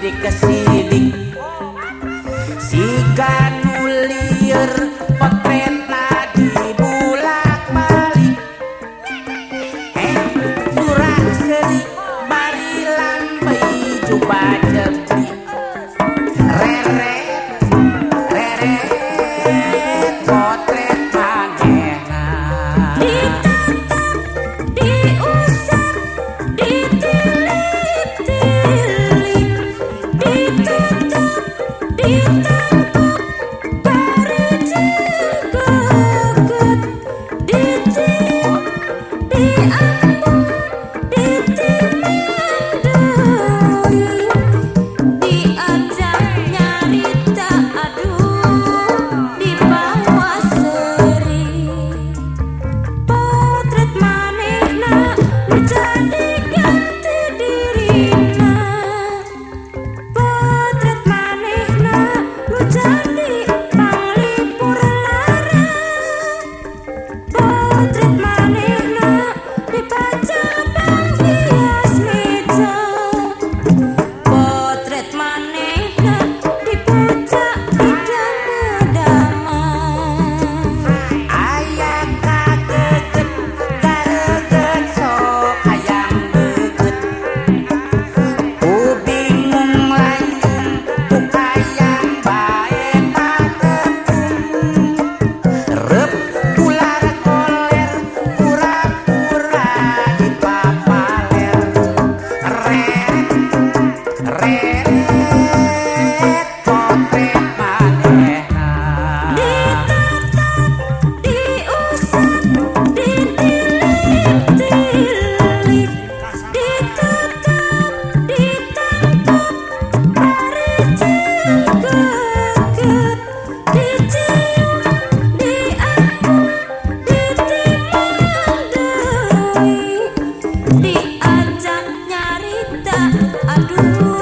de casita. I do I do.